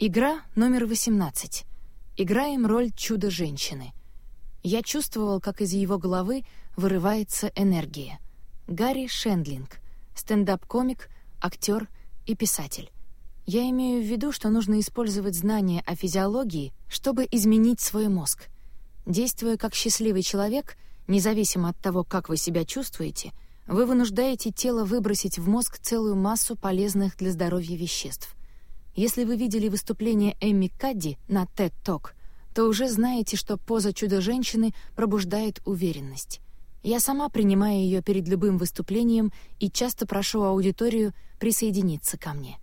Игра номер 18. Играем роль чудо-женщины. Я чувствовал, как из его головы вырывается энергия. Гарри Шендлинг, стендап-комик, актер и писатель. Я имею в виду, что нужно использовать знания о физиологии, чтобы изменить свой мозг. Действуя как счастливый человек, независимо от того, как вы себя чувствуете, вы вынуждаете тело выбросить в мозг целую массу полезных для здоровья веществ. Если вы видели выступление Эмми Кадди на TED Talk, то уже знаете, что поза чудо-женщины пробуждает уверенность. Я сама принимаю ее перед любым выступлением и часто прошу аудиторию присоединиться ко мне.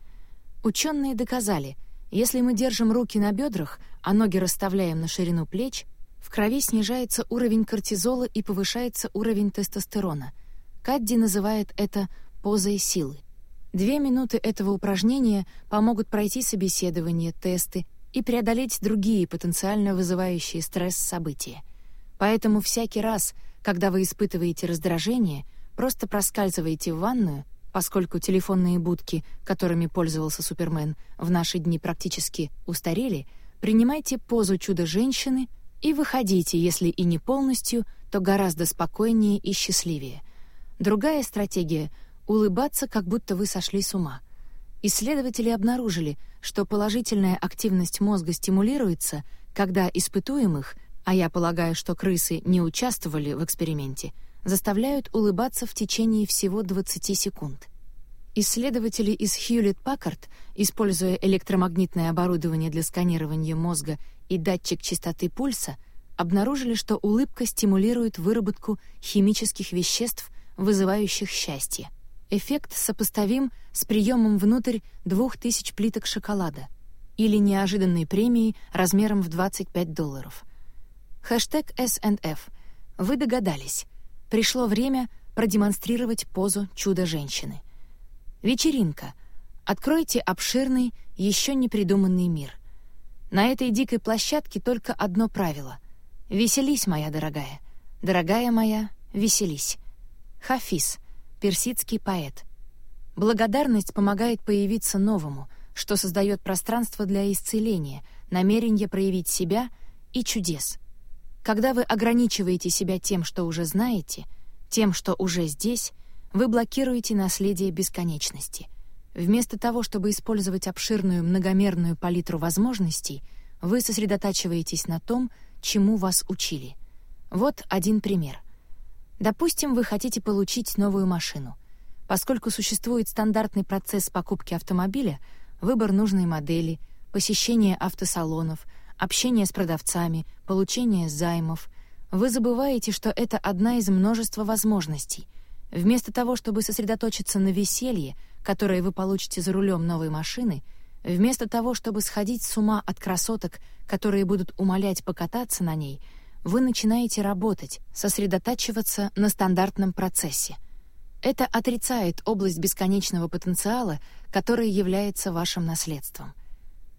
Ученые доказали, если мы держим руки на бедрах, а ноги расставляем на ширину плеч, в крови снижается уровень кортизола и повышается уровень тестостерона. Кадди называет это позой силы. Две минуты этого упражнения помогут пройти собеседование, тесты и преодолеть другие потенциально вызывающие стресс события. Поэтому всякий раз, когда вы испытываете раздражение, просто проскальзывайте в ванную, поскольку телефонные будки, которыми пользовался Супермен, в наши дни практически устарели, принимайте позу чудо-женщины и выходите, если и не полностью, то гораздо спокойнее и счастливее. Другая стратегия — улыбаться, как будто вы сошли с ума. Исследователи обнаружили, что положительная активность мозга стимулируется, когда испытуемых, а я полагаю, что крысы не участвовали в эксперименте, заставляют улыбаться в течение всего 20 секунд. Исследователи из Хьюлетт-Паккард, используя электромагнитное оборудование для сканирования мозга и датчик частоты пульса, обнаружили, что улыбка стимулирует выработку химических веществ, вызывающих счастье. Эффект сопоставим с приемом внутрь 2000 плиток шоколада или неожиданной премией размером в 25 долларов. Хэштег S&F. Вы догадались. Пришло время продемонстрировать позу чудо-женщины. Вечеринка. Откройте обширный, еще не придуманный мир. На этой дикой площадке только одно правило. Веселись, моя дорогая. Дорогая моя, веселись. Хафиз — персидский поэт. Благодарность помогает появиться новому, что создает пространство для исцеления, намерения проявить себя и чудес. Когда вы ограничиваете себя тем, что уже знаете, тем, что уже здесь, вы блокируете наследие бесконечности. Вместо того, чтобы использовать обширную многомерную палитру возможностей, вы сосредотачиваетесь на том, чему вас учили. Вот один пример. Допустим, вы хотите получить новую машину. Поскольку существует стандартный процесс покупки автомобиля, выбор нужной модели, посещение автосалонов, общение с продавцами, получение займов, вы забываете, что это одна из множества возможностей. Вместо того, чтобы сосредоточиться на веселье, которое вы получите за рулем новой машины, вместо того, чтобы сходить с ума от красоток, которые будут умолять покататься на ней — вы начинаете работать, сосредотачиваться на стандартном процессе. Это отрицает область бесконечного потенциала, которая является вашим наследством.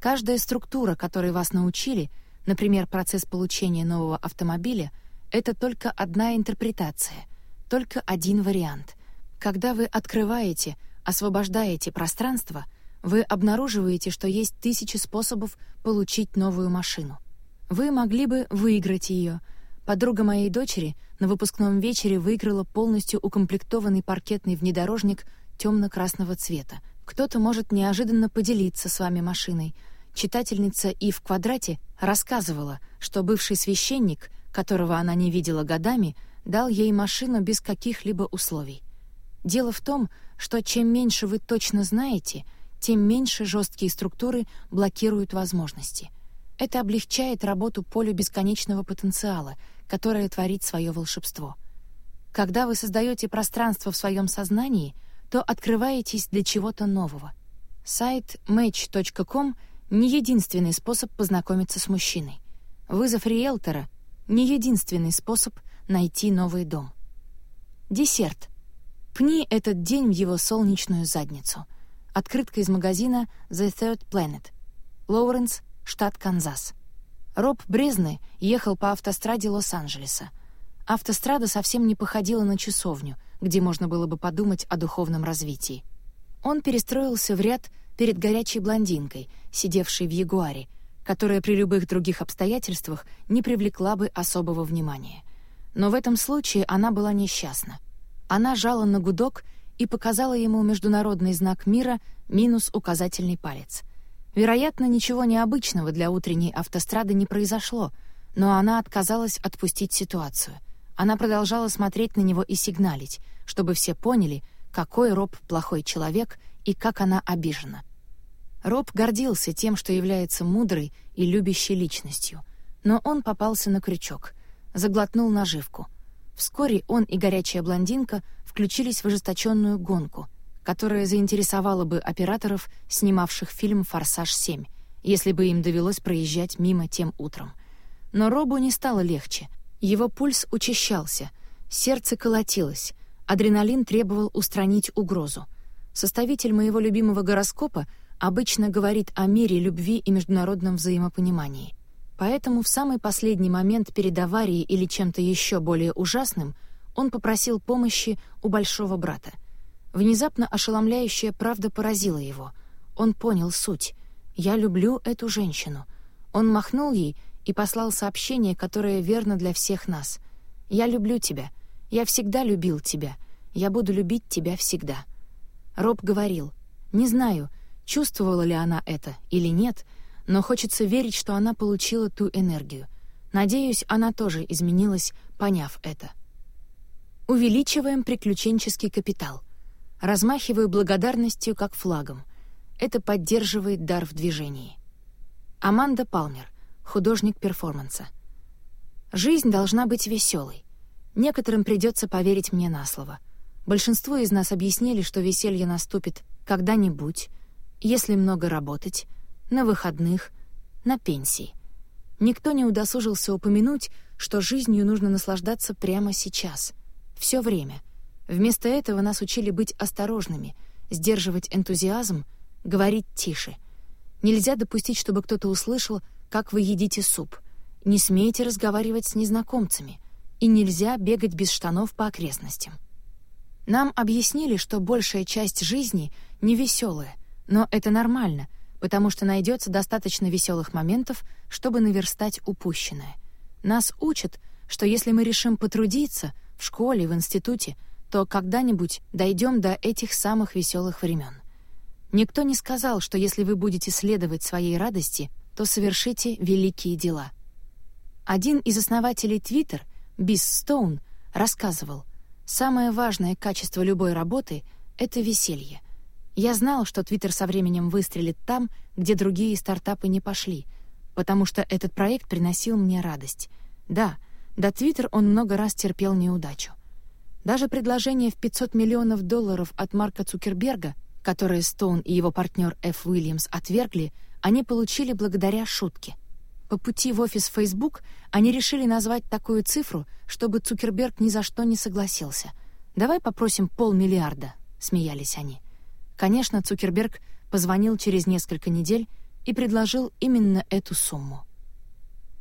Каждая структура, которой вас научили, например, процесс получения нового автомобиля, это только одна интерпретация, только один вариант. Когда вы открываете, освобождаете пространство, вы обнаруживаете, что есть тысячи способов получить новую машину. Вы могли бы выиграть ее. Подруга моей дочери на выпускном вечере выиграла полностью укомплектованный паркетный внедорожник темно-красного цвета. Кто-то может неожиданно поделиться с вами машиной. Читательница И в квадрате рассказывала, что бывший священник, которого она не видела годами, дал ей машину без каких-либо условий. Дело в том, что чем меньше вы точно знаете, тем меньше жесткие структуры блокируют возможности. Это облегчает работу полю бесконечного потенциала, которое творит свое волшебство. Когда вы создаете пространство в своем сознании, то открываетесь для чего-то нового. Сайт match.com — не единственный способ познакомиться с мужчиной. Вызов риэлтора — не единственный способ найти новый дом. Десерт. Пни этот день в его солнечную задницу. Открытка из магазина The Third Planet. Лоуренс, штат Канзас. Роб Брезны ехал по автостраде Лос-Анджелеса. Автострада совсем не походила на часовню, где можно было бы подумать о духовном развитии. Он перестроился в ряд перед горячей блондинкой, сидевшей в Ягуаре, которая при любых других обстоятельствах не привлекла бы особого внимания. Но в этом случае она была несчастна. Она жала на гудок и показала ему международный знак мира минус указательный палец. Вероятно, ничего необычного для утренней автострады не произошло, но она отказалась отпустить ситуацию. Она продолжала смотреть на него и сигналить, чтобы все поняли, какой Роб плохой человек и как она обижена. Роб гордился тем, что является мудрой и любящей личностью, но он попался на крючок, заглотнул наживку. Вскоре он и горячая блондинка включились в ожесточенную гонку, которая заинтересовала бы операторов, снимавших фильм «Форсаж 7», если бы им довелось проезжать мимо тем утром. Но Робу не стало легче. Его пульс учащался, сердце колотилось, адреналин требовал устранить угрозу. Составитель моего любимого гороскопа обычно говорит о мире, любви и международном взаимопонимании. Поэтому в самый последний момент перед аварией или чем-то еще более ужасным он попросил помощи у большого брата. Внезапно ошеломляющая правда поразила его. Он понял суть. «Я люблю эту женщину». Он махнул ей и послал сообщение, которое верно для всех нас. «Я люблю тебя. Я всегда любил тебя. Я буду любить тебя всегда». Роб говорил, «Не знаю, чувствовала ли она это или нет, но хочется верить, что она получила ту энергию. Надеюсь, она тоже изменилась, поняв это. Увеличиваем приключенческий капитал. Размахиваю благодарностью, как флагом. Это поддерживает дар в движении. Аманда Палмер, художник перформанса. Жизнь должна быть веселой. Некоторым придется поверить мне на слово. Большинство из нас объяснили, что веселье наступит когда-нибудь, если много работать, на выходных, на пенсии. Никто не удосужился упомянуть, что жизнью нужно наслаждаться прямо сейчас, все время. Вместо этого нас учили быть осторожными, сдерживать энтузиазм, говорить тише. Нельзя допустить, чтобы кто-то услышал, как вы едите суп. Не смейте разговаривать с незнакомцами. И нельзя бегать без штанов по окрестностям. Нам объяснили, что большая часть жизни невеселая — но это нормально, потому что найдется достаточно веселых моментов, чтобы наверстать упущенное. Нас учат, что если мы решим потрудиться в школе, в институте, то когда-нибудь дойдем до этих самых веселых времен. Никто не сказал, что если вы будете следовать своей радости, то совершите великие дела. Один из основателей Twitter, Бис Стоун, рассказывал, «Самое важное качество любой работы — это веселье. Я знал, что Твиттер со временем выстрелит там, где другие стартапы не пошли, потому что этот проект приносил мне радость. Да, до Твиттер он много раз терпел неудачу. Даже предложение в 500 миллионов долларов от Марка Цукерберга, которое Стоун и его партнер Ф. Уильямс отвергли, они получили благодаря шутке. По пути в офис Facebook они решили назвать такую цифру, чтобы Цукерберг ни за что не согласился. «Давай попросим полмиллиарда», — смеялись они. Конечно, Цукерберг позвонил через несколько недель и предложил именно эту сумму.